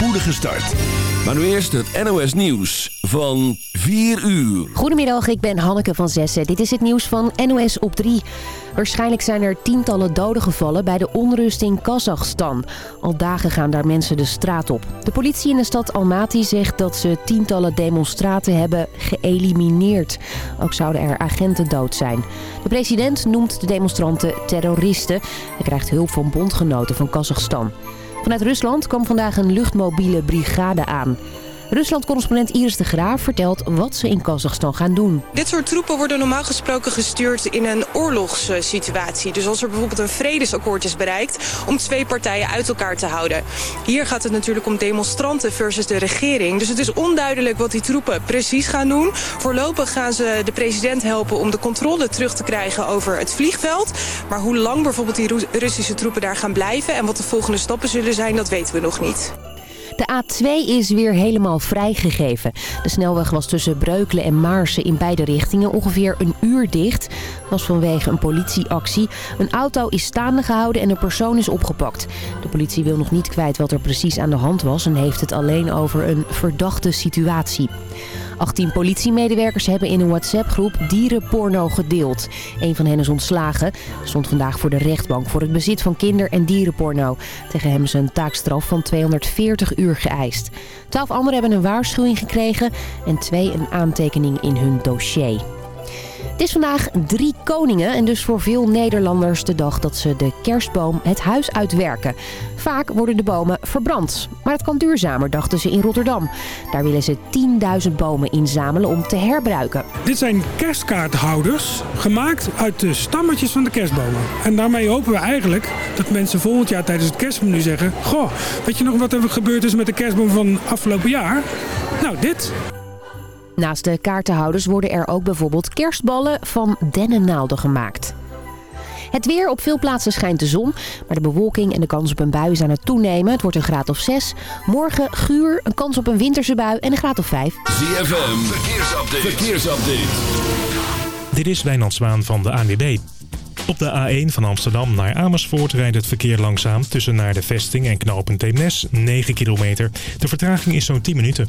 spoedige start. Maar nu eerst het NOS Nieuws van 4 uur. Goedemiddag, ik ben Hanneke van Zessen. Dit is het nieuws van NOS op 3. Waarschijnlijk zijn er tientallen doden gevallen bij de onrust in Kazachstan. Al dagen gaan daar mensen de straat op. De politie in de stad Almaty zegt dat ze tientallen demonstraten hebben geëlimineerd. Ook zouden er agenten dood zijn. De president noemt de demonstranten terroristen. Hij krijgt hulp van bondgenoten van Kazachstan. Vanuit Rusland kwam vandaag een luchtmobiele brigade aan. Rusland-correspondent Iris de Graaf vertelt wat ze in Kazachstan gaan doen. Dit soort troepen worden normaal gesproken gestuurd in een oorlogssituatie. Dus als er bijvoorbeeld een vredesakkoord is bereikt om twee partijen uit elkaar te houden. Hier gaat het natuurlijk om demonstranten versus de regering. Dus het is onduidelijk wat die troepen precies gaan doen. Voorlopig gaan ze de president helpen om de controle terug te krijgen over het vliegveld. Maar hoe lang bijvoorbeeld die Russische troepen daar gaan blijven en wat de volgende stappen zullen zijn, dat weten we nog niet. De A2 is weer helemaal vrijgegeven. De snelweg was tussen Breukelen en Maarsen in beide richtingen ongeveer een uur dicht. Was vanwege een politieactie. Een auto is staande gehouden en een persoon is opgepakt. De politie wil nog niet kwijt wat er precies aan de hand was... en heeft het alleen over een verdachte situatie. 18 politiemedewerkers hebben in een WhatsApp-groep dierenporno gedeeld. Een van hen is ontslagen. Stond vandaag voor de rechtbank voor het bezit van kinder- en dierenporno. Tegen hem is een taakstraf van 240 uur geëist. Twaalf anderen hebben een waarschuwing gekregen en twee een aantekening in hun dossier. Het is vandaag drie koningen en dus voor veel Nederlanders de dag dat ze de kerstboom het huis uitwerken. Vaak worden de bomen verbrand, maar het kan duurzamer, dachten ze in Rotterdam. Daar willen ze 10.000 bomen inzamelen om te herbruiken. Dit zijn kerstkaarthouders, gemaakt uit de stammetjes van de kerstbomen. En daarmee hopen we eigenlijk dat mensen volgend jaar tijdens het kerstmenu zeggen... Goh, weet je nog wat er gebeurd is met de kerstboom van afgelopen jaar? Nou, dit. Naast de kaartenhouders worden er ook bijvoorbeeld kerstballen van dennennaalden gemaakt. Het weer. Op veel plaatsen schijnt de zon. Maar de bewolking en de kans op een bui is aan het toenemen. Het wordt een graad of 6. Morgen guur, een kans op een winterse bui en een graad of 5. ZFM. Verkeersupdate. Verkeersupdate. Dit is Wijnand Zwaan van de ANWB. Op de A1 van Amsterdam naar Amersfoort rijdt het verkeer langzaam... tussen naar de vesting en knooppunt Eemnes, 9 kilometer. De vertraging is zo'n 10 minuten.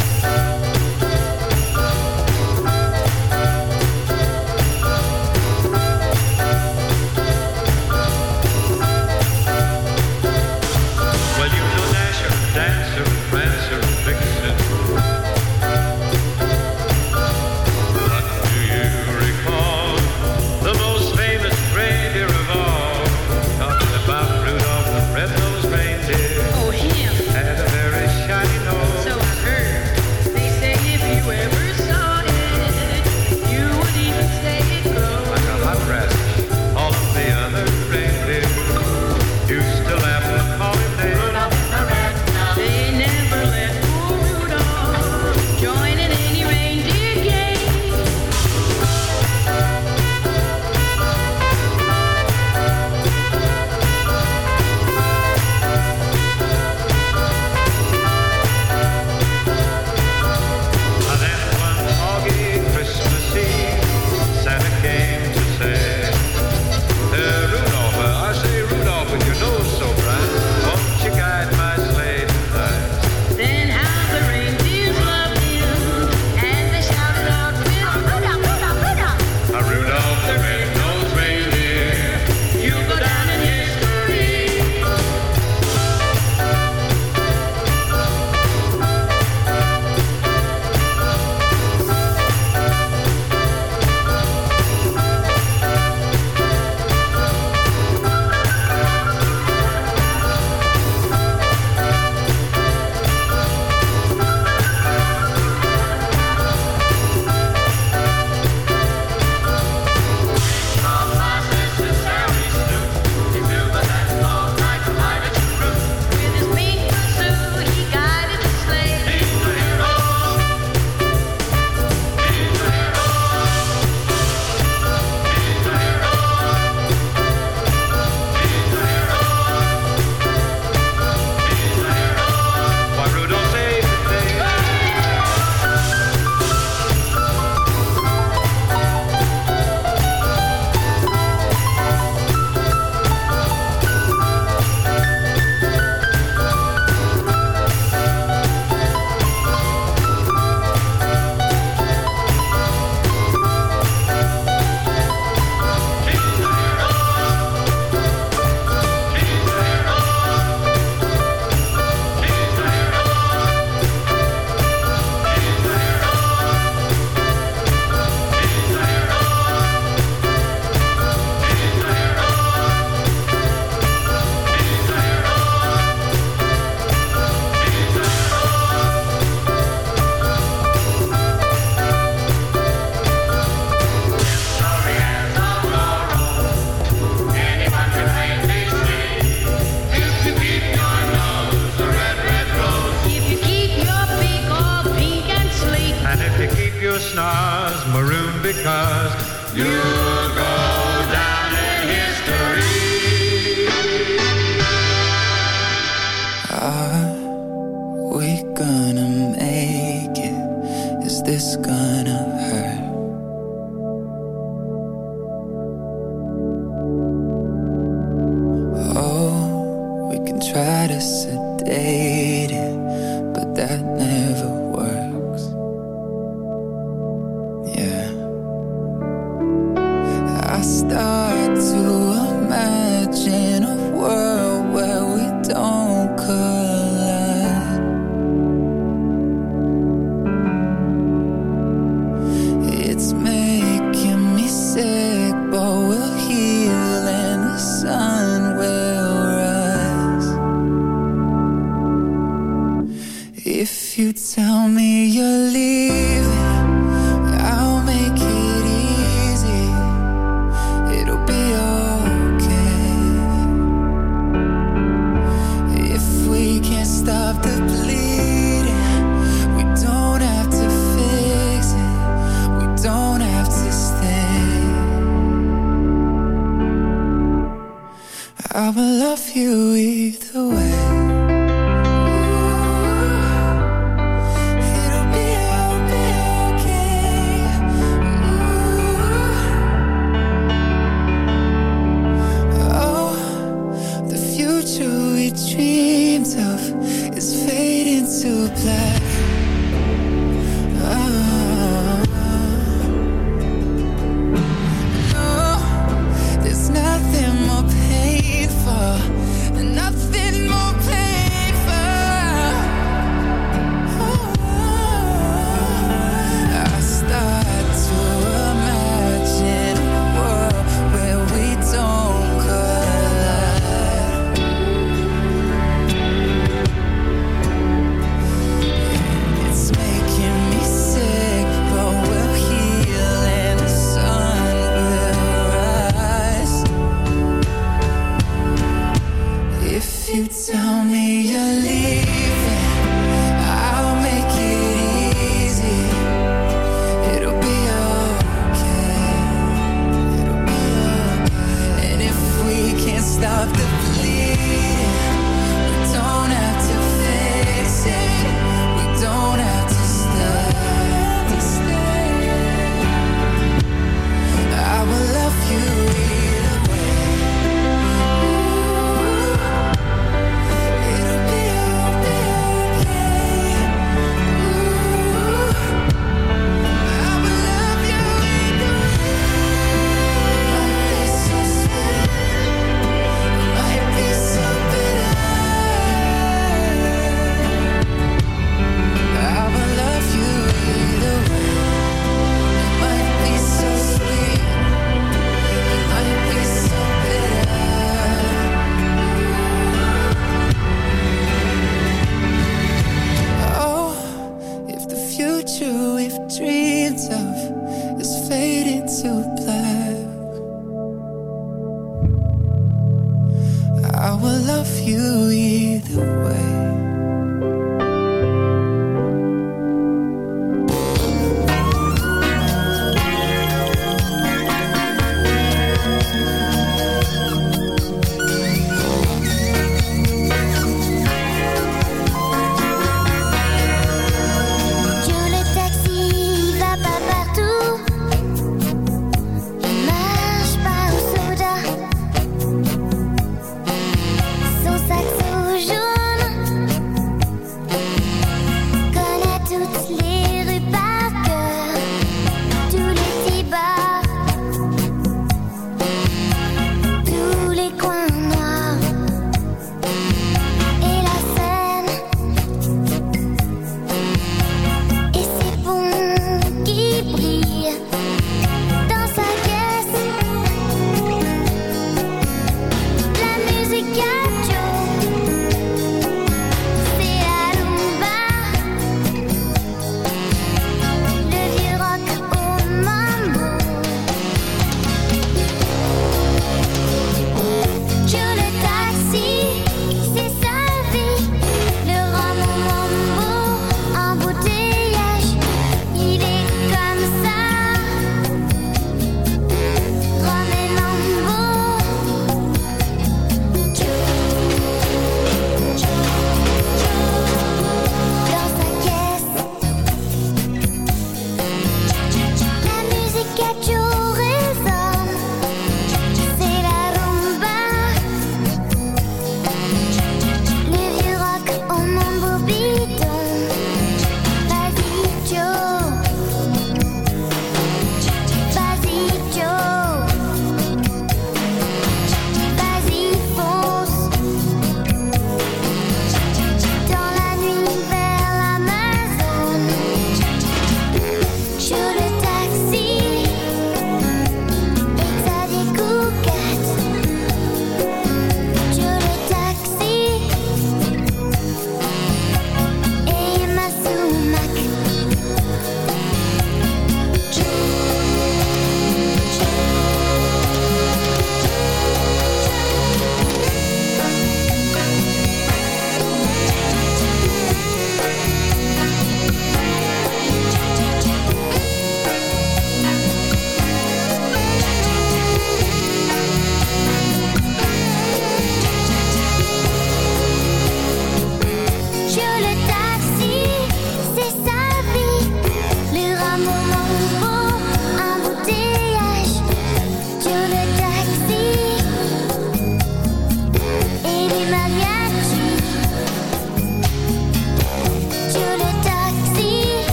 We can try to sedate it, but that never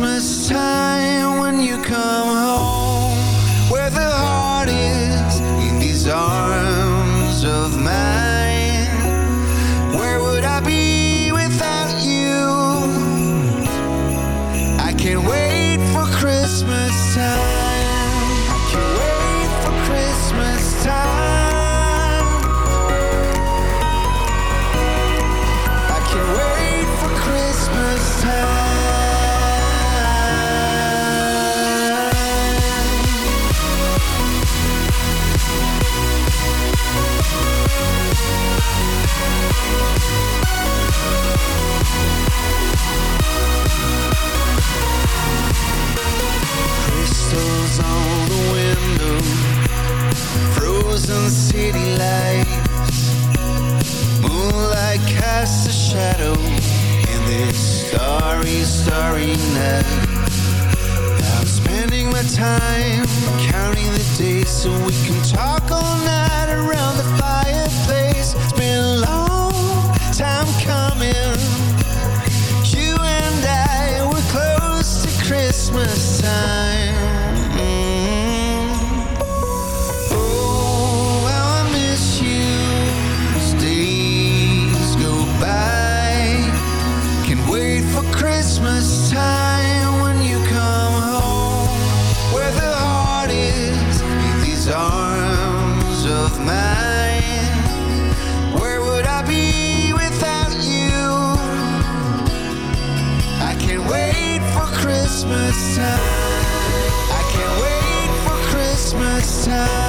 Christmas time when you come shadow in this starry, starry night. I'm spending my time counting the days so we can talk all night around the fireplace last time.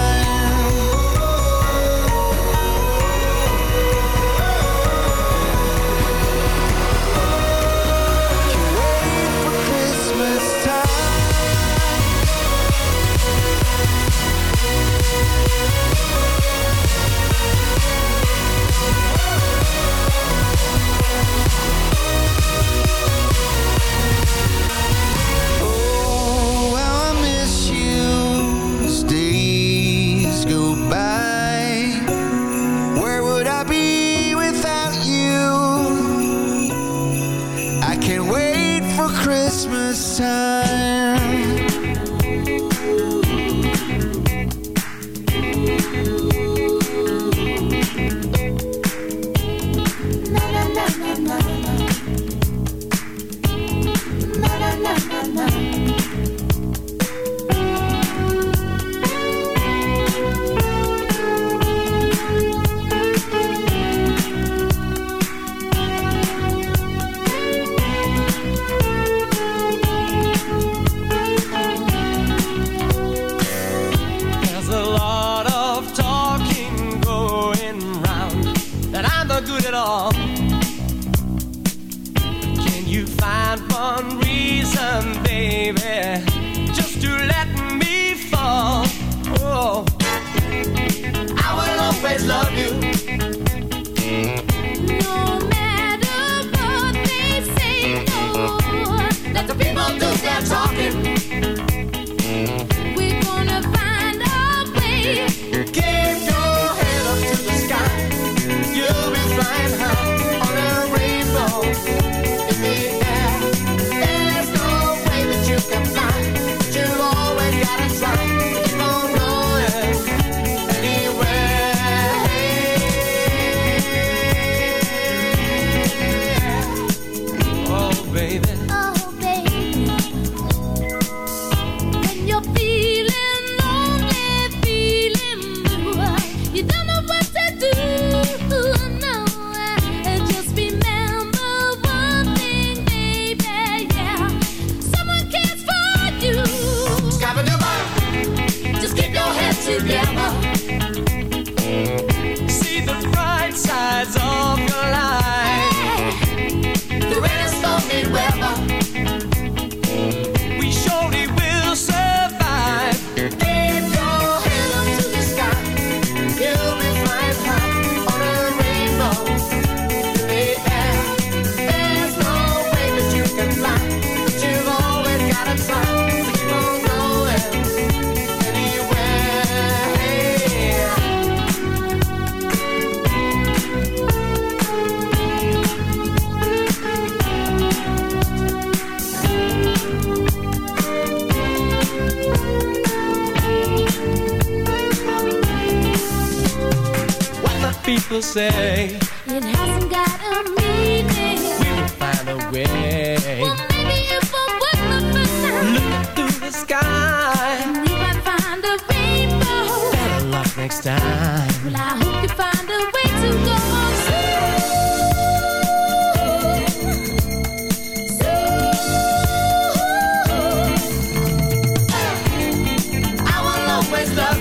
muestra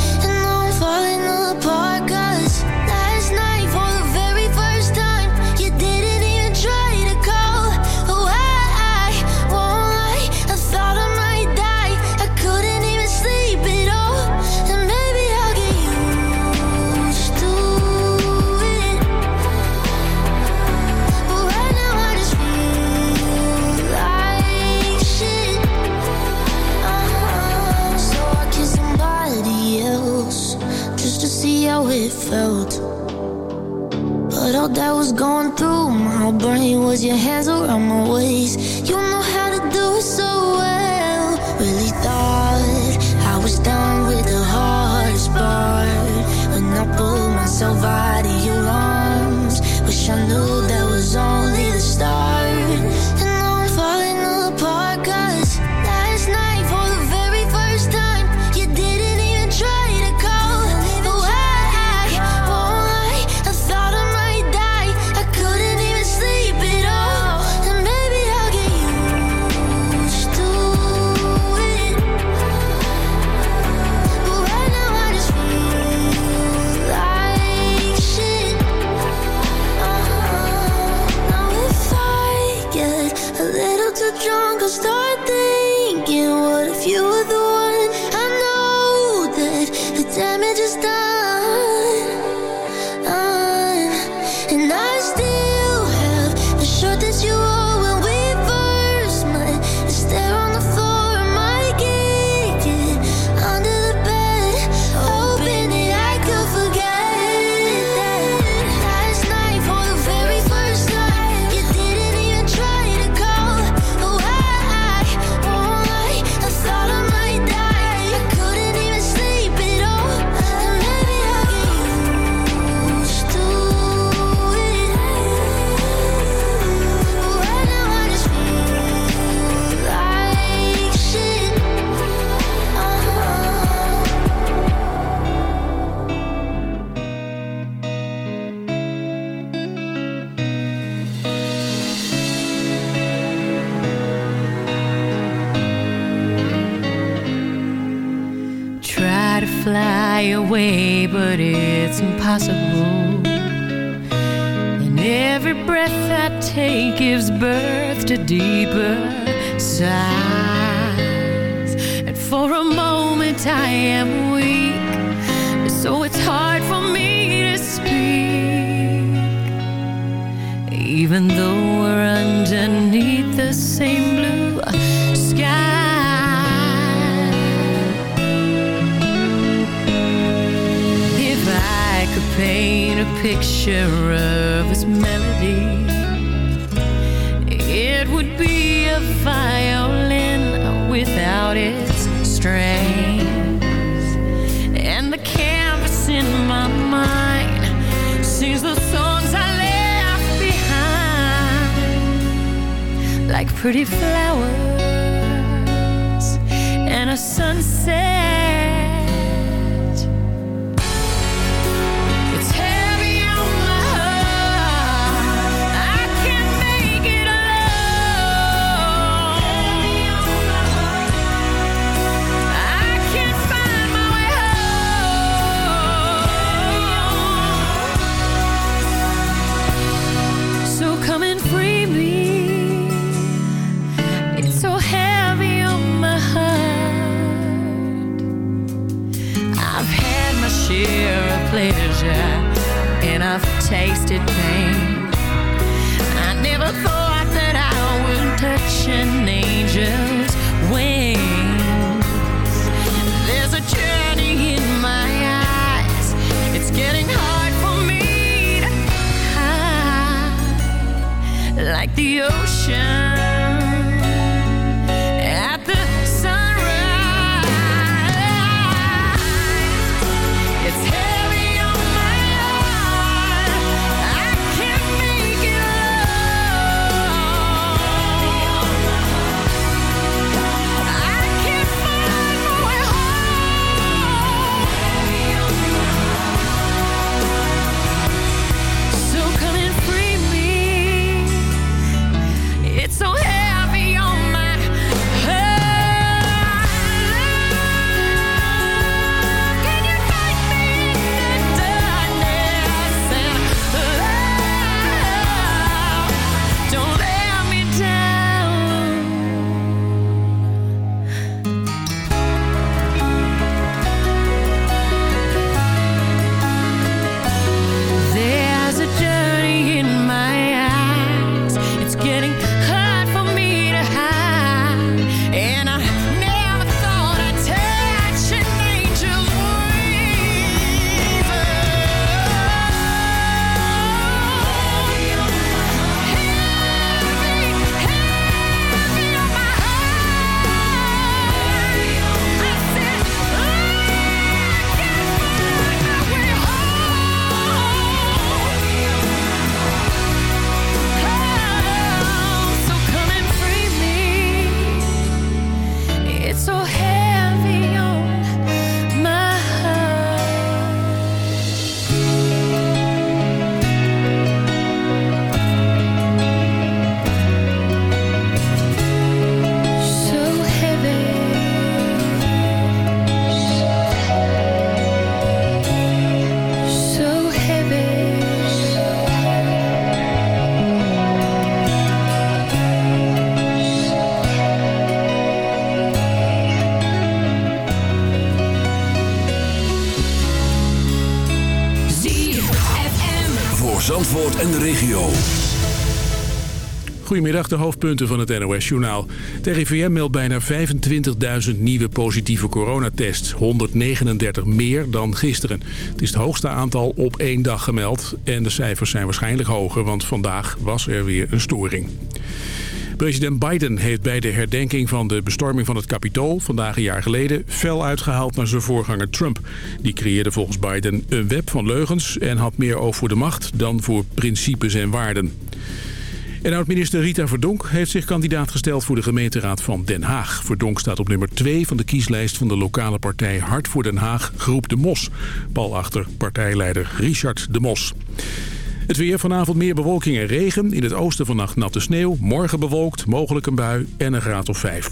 I was going through My brain was your hands around my waist. De hoofdpunten van het NOS-journaal. De RIVM meldt bijna 25.000 nieuwe positieve coronatests. 139 meer dan gisteren. Het is het hoogste aantal op één dag gemeld. En de cijfers zijn waarschijnlijk hoger, want vandaag was er weer een storing. President Biden heeft bij de herdenking van de bestorming van het Capitool... vandaag een jaar geleden fel uitgehaald naar zijn voorganger Trump. Die creëerde volgens Biden een web van leugens... en had meer oog voor de macht dan voor principes en waarden. En oud-minister Rita Verdonk heeft zich kandidaat gesteld voor de gemeenteraad van Den Haag. Verdonk staat op nummer 2 van de kieslijst van de lokale partij Hart voor Den Haag, Groep De Mos. Pal achter partijleider Richard De Mos. Het weer vanavond meer bewolking en regen. In het oosten vannacht natte sneeuw. Morgen bewolkt, mogelijk een bui en een graad of 5.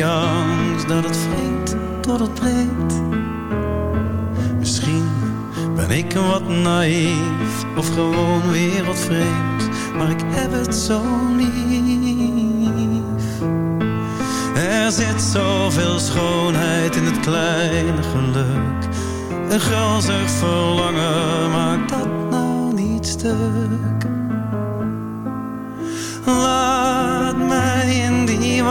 Angst dat het vreemd tot het breekt. Misschien ben ik wat naïef of gewoon wereldvreemd, maar ik heb het zo lief. Er zit zoveel schoonheid in het kleine geluk. Een gulzig verlangen maakt dat nou niet stuk. Laat mij in die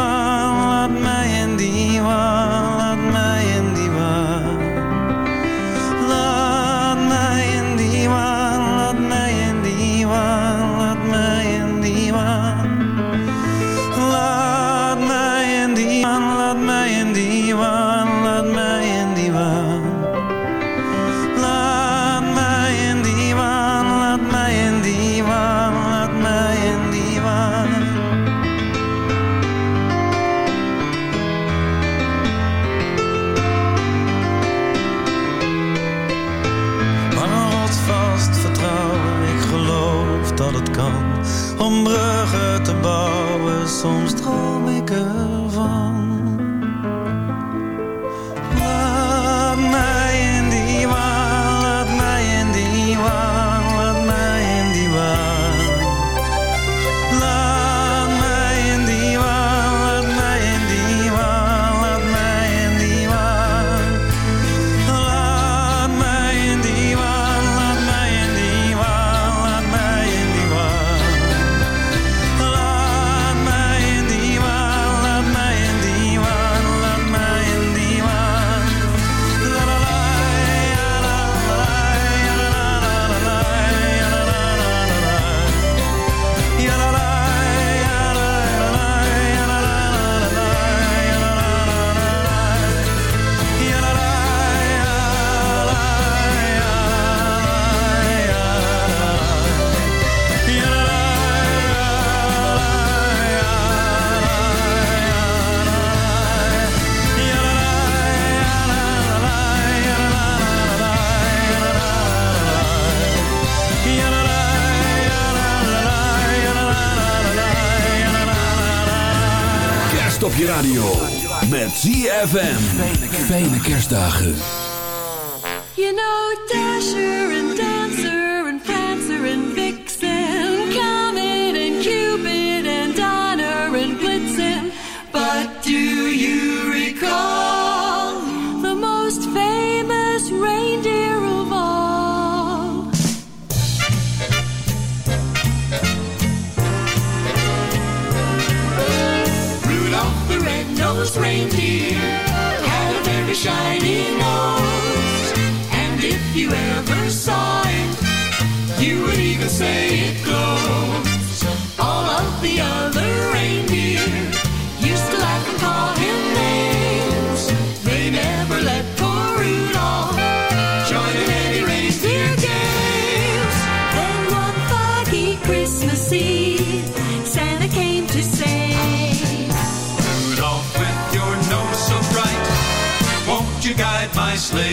Know Dasher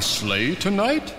Slay tonight?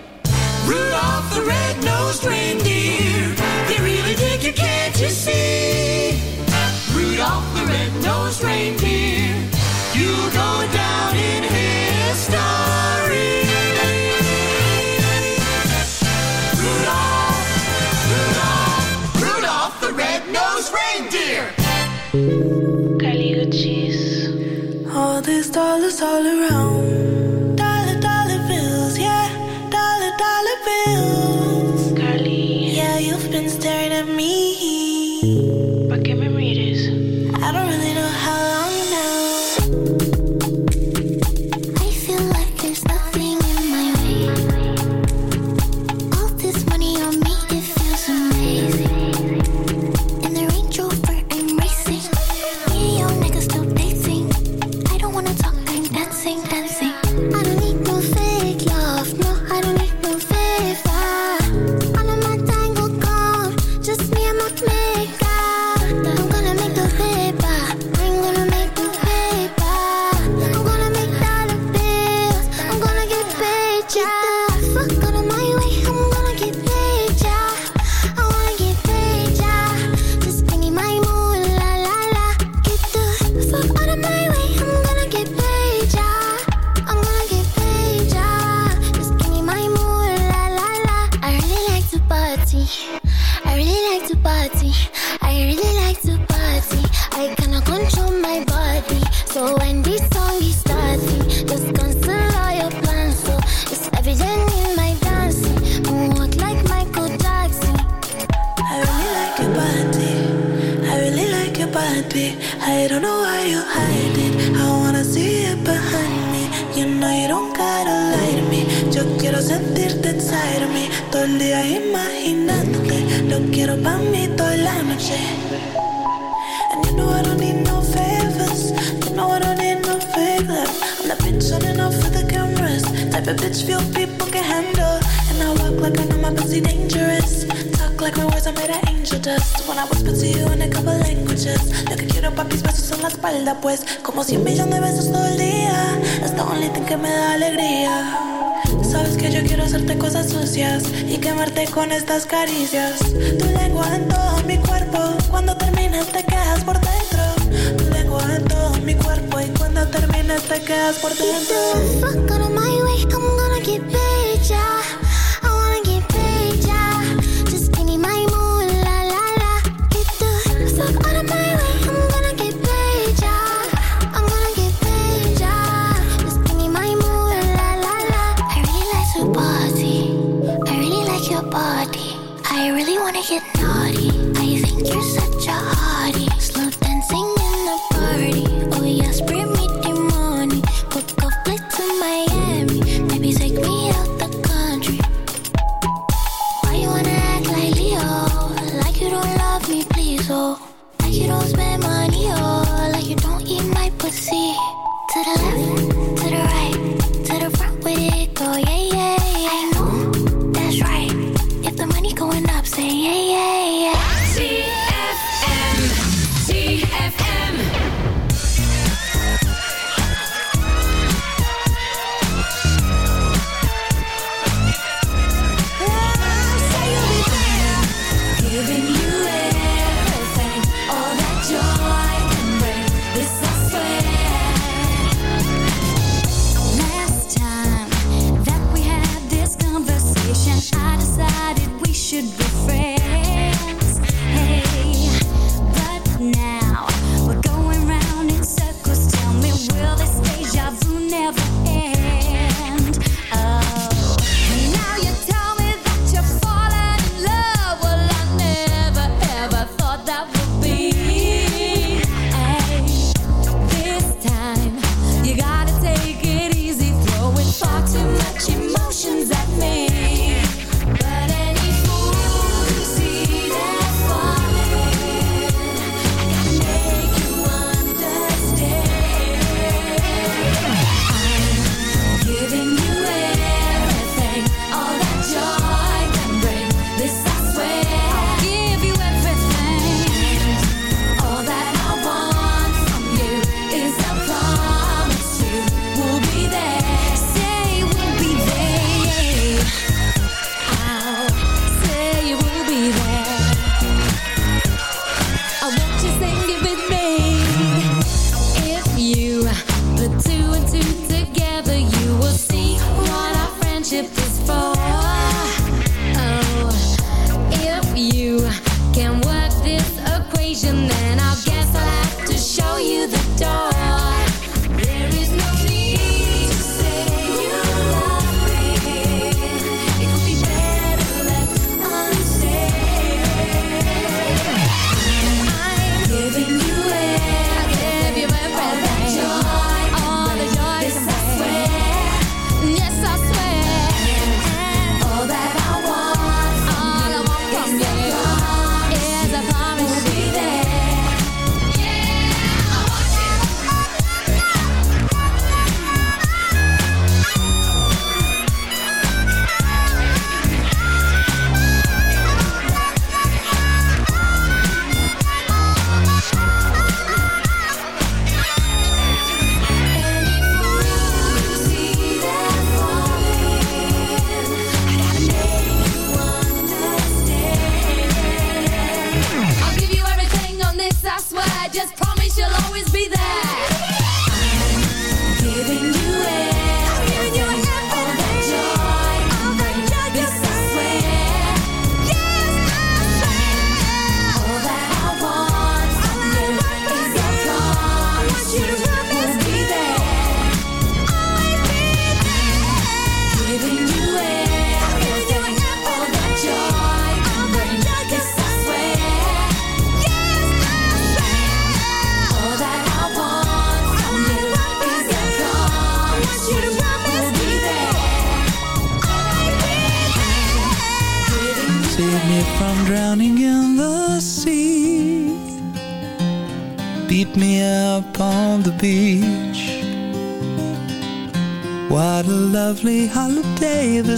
tantas caricias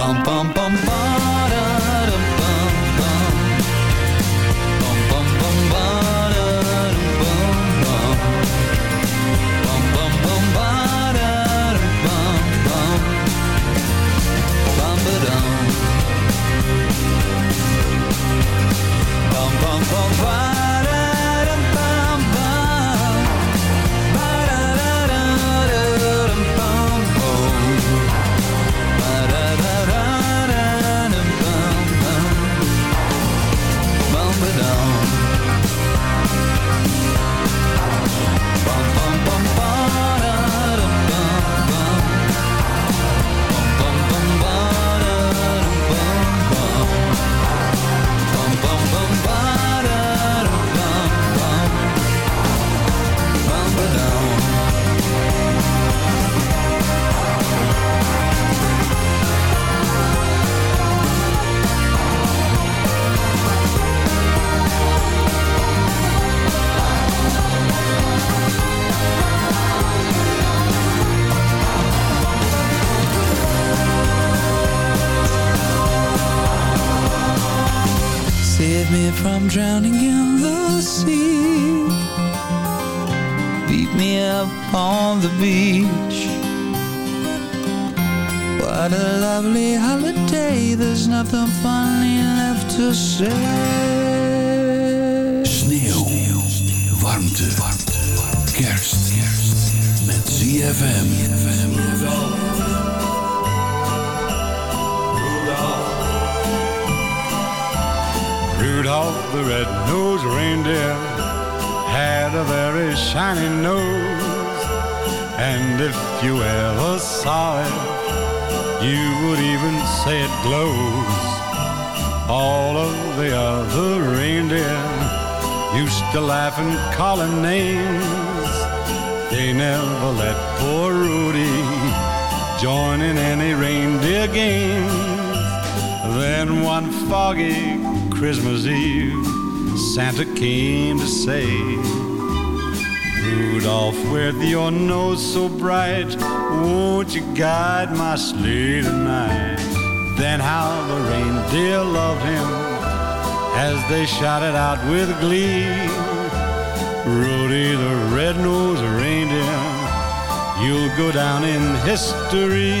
Pam pam pam pararam pam pam. Pam pam pam pam pam pam. Pam pam pam pararam pam pam. Pam pam Pam pam pam pararam. Lovely holiday, there's nothing funny left to say. Sneeuw. Warmte. Kerst. Met ZFM. Rudolph the red-nosed reindeer had a very shiny nose. And if you ever saw it, you would even say it glows. All of the other reindeer used to laugh and call him names. They never let poor Rudy join in any reindeer games. Then one foggy Christmas Eve, Santa came to say, Rudolph, with your nose so bright, won't you guide my sleigh tonight? Then how the reindeer loved him as they shouted out with glee. Rudy the red-nosed reindeer, you'll go down in history.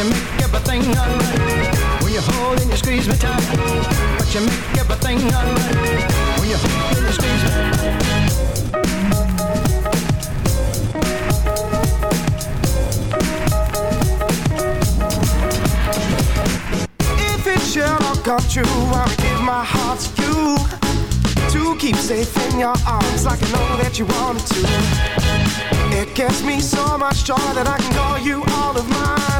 You make everything alright when you hold and you squeeze me tight. But you make everything alright when you hold and you squeeze me. If it should all come true, I will give my heart to you. To keep safe in your arms like I know that you wanted to. It gives me so much joy that I can call you all of mine.